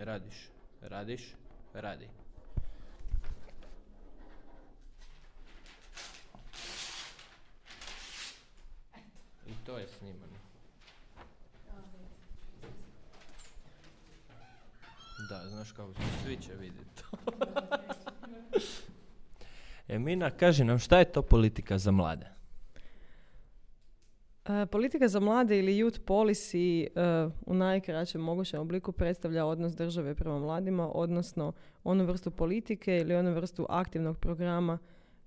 radiš, radiš, radi. I to je snimano. Da, znaš kako svi će vidjeti to. Emina, kaži nam šta je to politika za mlade? E, politika za mlade ili youth policy e, u najkraćem mogućem obliku predstavlja odnos države prema mladima, odnosno onu vrstu politike ili onu vrstu aktivnog programa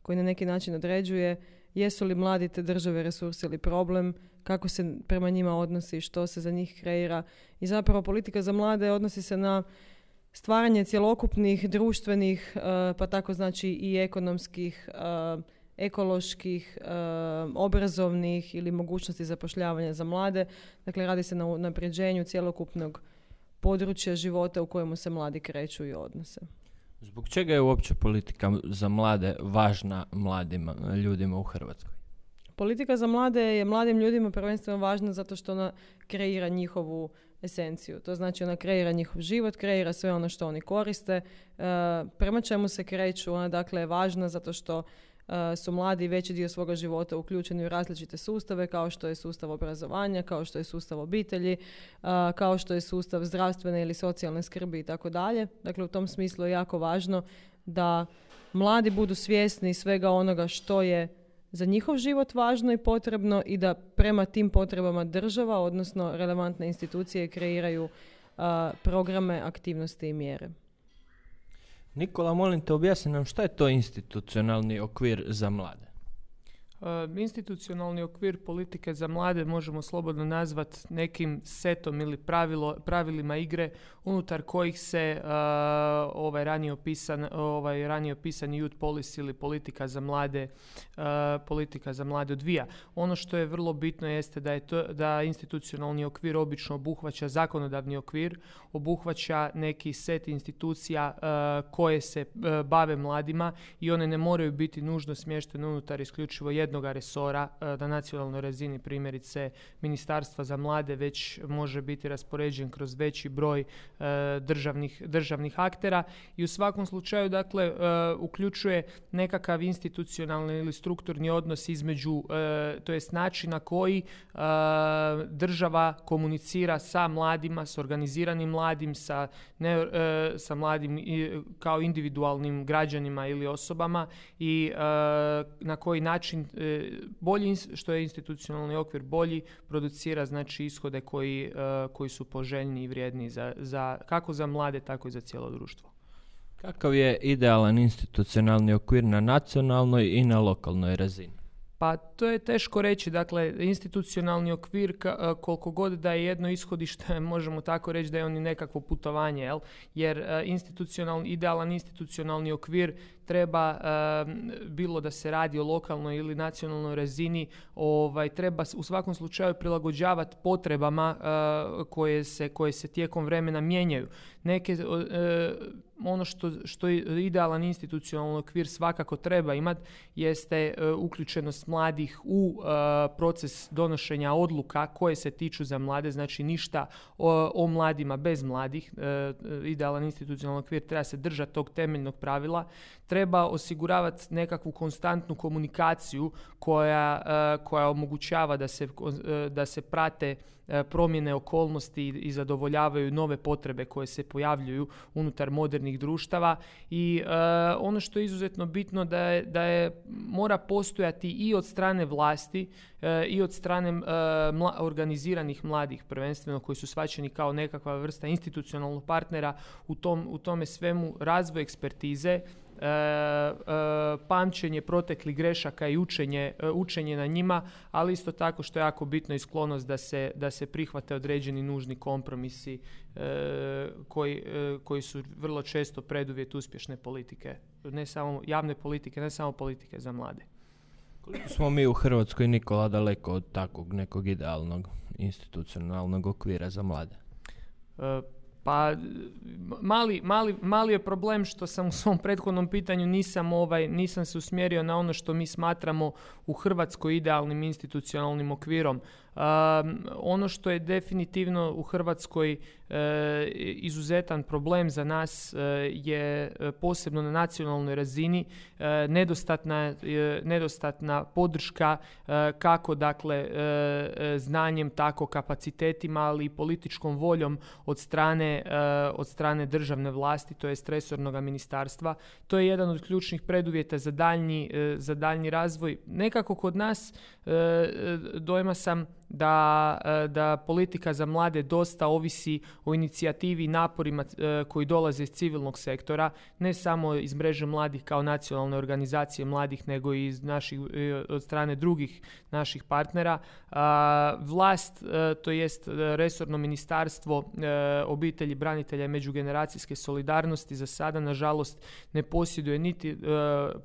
koji na neki način određuje jesu li mladi te države resurs ili problem, kako se prema njima odnosi, što se za njih kreira. I zapravo politika za mlade odnosi se na stvaranje cjelokupnih društvenih, e, pa tako znači i ekonomskih, ekoloških, obrazovnih ili mogućnosti zapošljavanja za mlade. Dakle, radi se na unapređenju cjelokupnog područja života u kojemu se mladi kreću i odnose. Zbog čega je uopće politika za mlade važna mladim ljudima u Hrvatskoj? Politika za mlade je mladim ljudima prvenstveno važna zato što ona kreira njihovu esenciju. To znači ona kreira njihov život, kreira sve ono što oni koriste. E, prema čemu se kreću, ona dakle je važna zato što e, su mladi veći dio svoga života uključeni u različite sustave kao što je sustav obrazovanja, kao što je sustav obitelji, e, kao što je sustav zdravstvene ili socijalne skrbi i tako dalje. Dakle, u tom smislu je jako važno da mladi budu svjesni svega onoga što je za njihov život važno i potrebno i da prema tim potrebama država, odnosno relevantne institucije kreiraju programe, aktivnosti i mjere. Nikola, molim te objasni nam šta je to institucionalni okvir za mlade? E, institucionalni okvir politike za mlade možemo slobodno nazvati nekim setom ili pravilo, pravilima igre unutar kojih se uh, ovaj ranije opisan ovaj ranije opisan youth policy ili politika za mlade uh, politika za mlade odvija. Ono što je vrlo bitno jeste da je to da institucionalni okvir obično obuhvaća zakonodavni okvir, obuhvaća neki set institucija koje se bave mladima i one ne moraju biti nužno smještene unutar isključivo jednog resora na nacionalnoj razini primjerice ministarstva za mlade već može biti raspoređen kroz veći broj E, državnih, državnih aktera i u svakom slučaju dakle e, uključuje nekakav institucionalni ili strukturni odnos između to jest način na koji država komunicira sa mladima, s organiziranim mladim, sa, ne, sa mladim kao individualnim građanima ili osobama i na koji način bolji što je institucionalni okvir bolji producira znači ishode koji, koji su poželjni i vrijedni za, za kako za mlade, tako i za cijelo društvo. Kakav je idealan institucionalni okvir na nacionalnoj i na lokalnoj razini? Pa to je teško reći, dakle institucionalni okvir koliko god da je jedno ishodište, možemo tako reći da je on i nekakvo putovanje, jel? jer institucionalni, idealan institucionalni okvir treba bilo da se radi o lokalnoj ili nacionalnoj razini, ovaj, treba u svakom slučaju prilagođavati potrebama koje, se, koje se tijekom vremena mijenjaju. Neke, e, ono što, što idealan institucionalni okvir svakako treba imati jeste e, uključenost mladih u e, proces donošenja odluka koje se tiču za mlade, znači ništa o, o mladima bez mladih. Idealan institucionalni okvir treba se držati tog temeljnog pravila treba osiguravati nekakvu konstantnu komunikaciju koja, e, koja omogućava da se, e, da se prate e, promjene okolnosti i zadovoljavaju nove potrebe koje se pojavljuju unutar modernih društava. I ono što je izuzetno bitno da je, da je mora postojati i od strane vlasti i od strane organiziranih mladih prvenstveno koji su svačeni kao nekakva vrsta institucionalnog partnera u, tom, u tome svemu razvoj ekspertize E, e, pamćenje proteklih grešaka i učenje, e, učenje na njima, ali isto tako što je jako bitno i sklonost da se, da se prihvate određeni nužni kompromisi koji, koji su vrlo često preduvjet uspješne politike, ne samo javne politike, ne samo politike za mlade. Koliko smo mi u Hrvatskoj Nikola daleko od takvog nekog idealnog institucionalnog okvira za mlade? Pa mali, mali, mali je problem što sam u svom prethodnom pitanju nisam, ovaj, nisam se usmjerio na ono što mi smatramo u Hrvatskoj idealnim institucionalnim okvirom. Ono što je definitivno u Hrvatskoj E, izuzetan problem za nas e, je e, posebno na nacionalnoj razini nedostatna, nedostatna podrška kako dakle znanjem tako kapacitetima ali i političkom voljom od strane, od strane državne vlasti to je resornog ministarstva. To je jedan od ključnih preduvjeta za daljnji, za daljnji razvoj. Nekako kod nas dojma sam da, da politika za mlade dosta ovisi o inicijativi i naporima e, koji dolaze iz civilnog sektora, ne samo iz mreže mladih kao nacionalne organizacije mladih, nego i iz naših, e, od strane drugih naših partnera. Vlast, e, to jest resorno ministarstvo obitelji, branitelja i međugeneracijske solidarnosti za sada, nažalost, ne posjeduje niti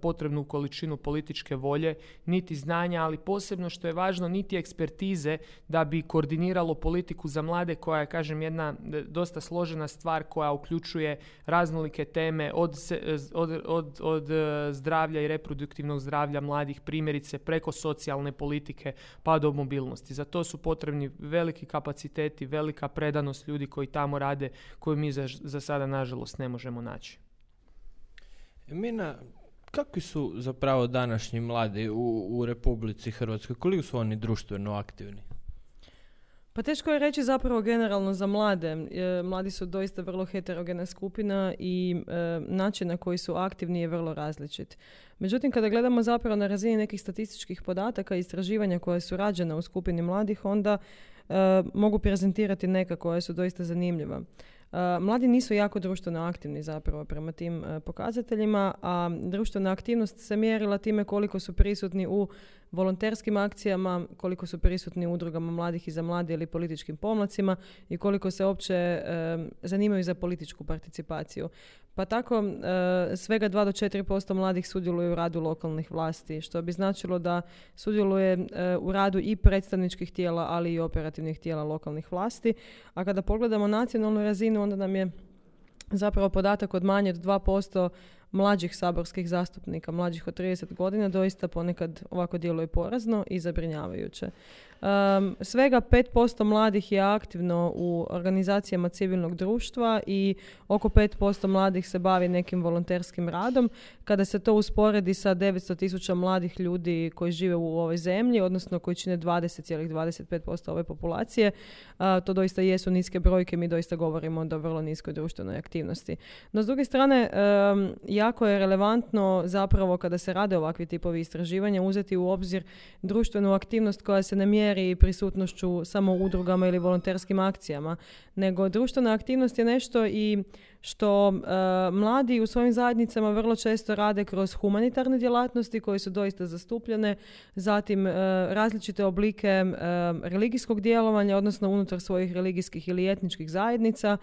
potrebnu količinu političke volje, niti znanja, ali posebno što je važno, niti ekspertize da bi koordiniralo politiku za mlade koja je, kažem, jedna dosta složena stvar koja uključuje raznolike teme od, od, od, od e, zdravlja i reproduktivnog zdravlja mladih primjerice preko socijalne politike pa do mobilnosti. Za to su potrebni veliki kapaciteti, velika predanost ljudi koji tamo rade koju mi za, za sada nažalost ne možemo naći. Mina, kakvi su zapravo današnji mladi u, u Republici Hrvatskoj? Koliko su oni društveno aktivni? Pa teško je reći zapravo generalno za mlade. E, mladi su doista vrlo heterogena skupina i e, način na koji su aktivni je vrlo različit. Međutim, kada gledamo zapravo na razini nekih statističkih podataka i istraživanja koje su rađena u skupini mladih, onda e, mogu prezentirati neka koja su doista zanimljiva. Mladi nisu jako društveno aktivni zapravo prema tim pokazateljima, a društvena aktivnost se mjerila time koliko su prisutni u volonterskim akcijama, koliko su prisutni u udrugama mladih i za mlade ili političkim pomlacima i koliko se uopće zanimaju za političku participaciju. Pa tako e, svega 2 do 4% mladih sudjeluje u radu lokalnih vlasti, što bi značilo da sudjeluje e, u radu i predstavničkih tijela, ali i operativnih tijela lokalnih vlasti. A kada pogledamo nacionalnu razinu, onda nam je zapravo podatak od manje od 2% mlađih saborskih zastupnika, mlađih od 30 godina, doista ponekad ovako djeluje porazno i zabrinjavajuće. Um, svega 5% mladih je aktivno u organizacijama civilnog društva i oko 5% mladih se bavi nekim volonterskim radom. Kada se to usporedi sa 900 tisuća mladih ljudi koji žive u ovoj zemlji, odnosno koji čine 20,25% ove populacije, to doista jesu niske brojke, mi doista govorimo o vrlo niskoj društvenoj aktivnosti. No, s druge strane, jako je relevantno zapravo kada se rade ovakvi tipovi istraživanja uzeti u obzir društvenu aktivnost koja se ne mjeri prisutnošću samo udrugama ili volonterskim akcijama, nego društvena aktivnost je nešto i što e, mladi u svojim zajednicama vrlo često rade kroz humanitarne djelatnosti koje su doista zastupljene, zatim e, različite oblike e, religijskog djelovanja, odnosno unutar svojih religijskih ili etničkih zajednica,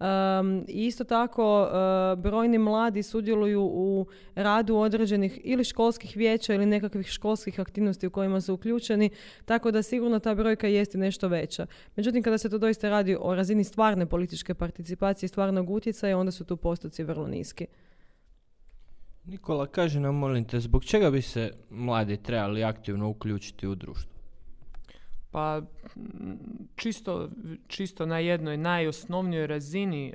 Um, isto tako, uh, brojni mladi sudjeluju u radu određenih ili školskih vijeća ili nekakvih školskih aktivnosti u kojima su uključeni, tako da sigurno ta brojka jeste nešto veća. Međutim, kada se to doista radi o razini stvarne političke participacije i stvarnog utjecaja, onda su tu postoci vrlo niski. Nikola, kaže nam, molim te, zbog čega bi se mladi trebali aktivno uključiti u društvo? Pa čisto, čisto na jednoj najosnovnijoj razini e,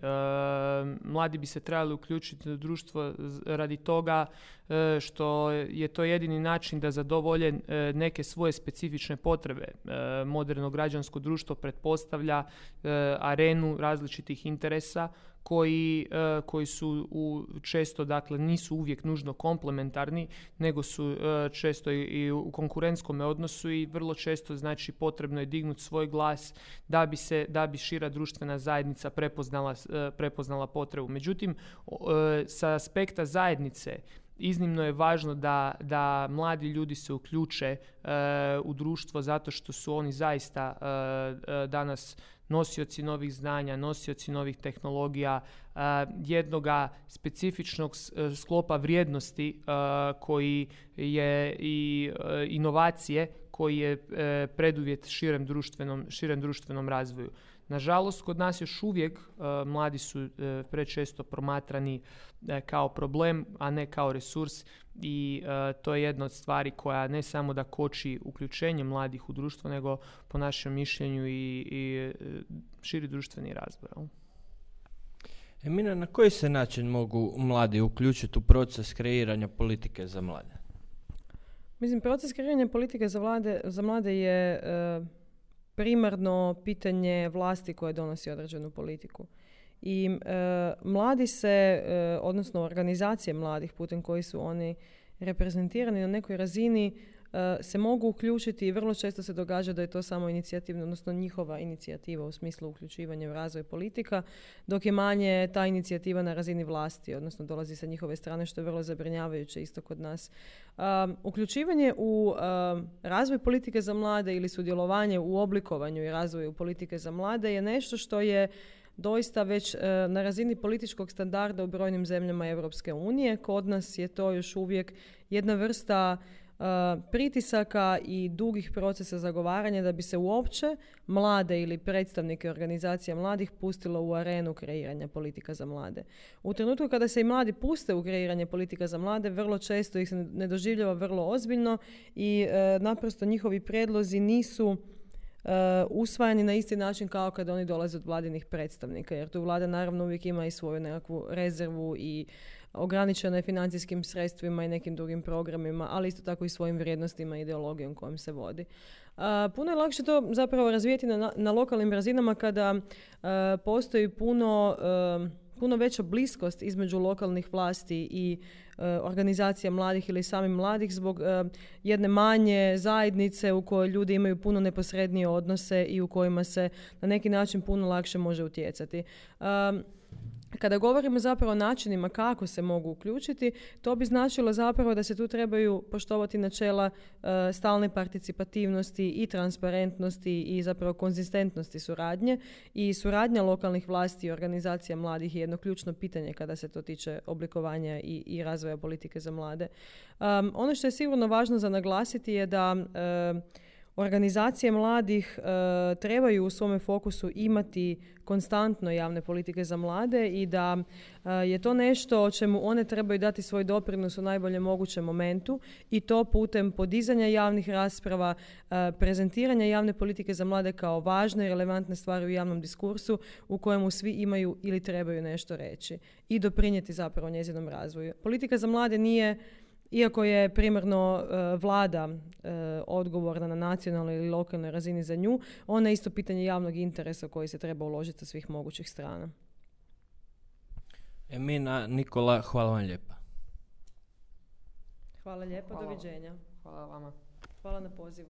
mladi bi se trebali uključiti u društvo radi toga što je to jedini način da zadovolje e, neke svoje specifične potrebe. Moderno građansko društvo pretpostavlja arenu različitih interesa koji, e, koji su u, često, dakle, nisu uvijek nužno komplementarni, nego su e, često i, u konkurentskom odnosu i vrlo često znači potrebno je dignuti svoj glas da bi se, da bi šira društvena zajednica prepoznala, e, prepoznala potrebu. Međutim, sa aspekta zajednice iznimno je važno da, da mladi ljudi se uključe u društvo zato što su oni zaista danas nosioci novih znanja, nosioci novih tehnologija, uh, jednoga specifičnog uh, sklopa vrijednosti uh, koji je i inovacije koji je preduvjet širem društvenom, širem društvenom razvoju. Nažalost, kod nas još uvijek mladi su prečesto promatrani kao problem, a ne kao resurs i to je jedna od stvari koja ne samo da koči uključenje mladih u društvo, nego po našem mišljenju i, i širi društveni razvoj. Emina, na koji se način mogu mladi uključiti u proces kreiranja politike za mlade? Mislim, proces kreiranja politike za, vlade, za mlade je e, primarno pitanje vlasti koje donosi određenu politiku. I e, mladi se, e, odnosno organizacije mladih putem koji su oni reprezentirani na nekoj razini se mogu uključiti i vrlo često se događa da je to samo inicijativno, odnosno njihova inicijativa u smislu uključivanja u razvoj politika, dok je manje ta inicijativa na razini vlasti, odnosno dolazi sa njihove strane, što je vrlo zabrinjavajuće isto kod nas. Um, uključivanje u razvoj politike za mlade ili sudjelovanje u oblikovanju i razvoju politike za mlade je nešto što je doista već na razini političkog standarda u brojnim zemljama Europske unije. Kod nas je to još uvijek jedna vrsta pritisaka i dugih procesa zagovaranja da bi se uopće mlade ili predstavnike organizacija mladih pustilo u arenu kreiranja politika za mlade. U trenutku kada se i mladi puste u kreiranje politika za mlade, vrlo često ih se ne doživljava vrlo ozbiljno i e, naprosto njihovi predlozi nisu Uh, usvajani na isti način kao kada oni dolaze od vladinih predstavnika, jer tu vlada naravno uvijek ima i svoju nekakvu rezervu i ograničena financijskim sredstvima i nekim drugim programima, ali isto tako i svojim vrijednostima i ideologijom kojom se vodi. puno je lakše to zapravo razvijeti na, na lokalnim razinama kada postoji puno, puno veća bliskost između lokalnih vlasti i organizacija mladih ili samih mladih zbog jedne manje zajednice u kojoj ljudi imaju puno neposrednije odnose i u kojima se na neki način puno lakše može utjecati. Kada govorimo zapravo o načinima kako se mogu uključiti, to bi značilo zapravo da se tu trebaju poštovati načela e, stalne participativnosti i transparentnosti i zapravo konzistentnosti suradnje i suradnja lokalnih vlasti i organizacija mladih je jedno ključno pitanje kada se to tiče oblikovanja i, i razvoja politike za mlade. ono što je sigurno važno za naglasiti je da e, Organizacije mladih e, trebaju u svome fokusu imati konstantno javne politike za mlade i da e, je to nešto o čemu one trebaju dati svoj doprinos u najboljem mogućem momentu i to putem podizanja javnih rasprava, e, prezentiranja javne politike za mlade kao važne i relevantne stvari u javnom diskursu u kojemu svi imaju ili trebaju nešto reći i doprinijeti zapravo njezinom razvoju. Politika za mlade nije iako je primarno e, vlada e, odgovorna na nacionalnoj ili lokalnoj razini za nju, ona je isto pitanje javnog interesa koji se treba uložiti sa svih mogućih strana. Emina, Nikola, hvala vam lijepa. Hvala lijepa, doviđenja. Hvala vama. Hvala na pozivu.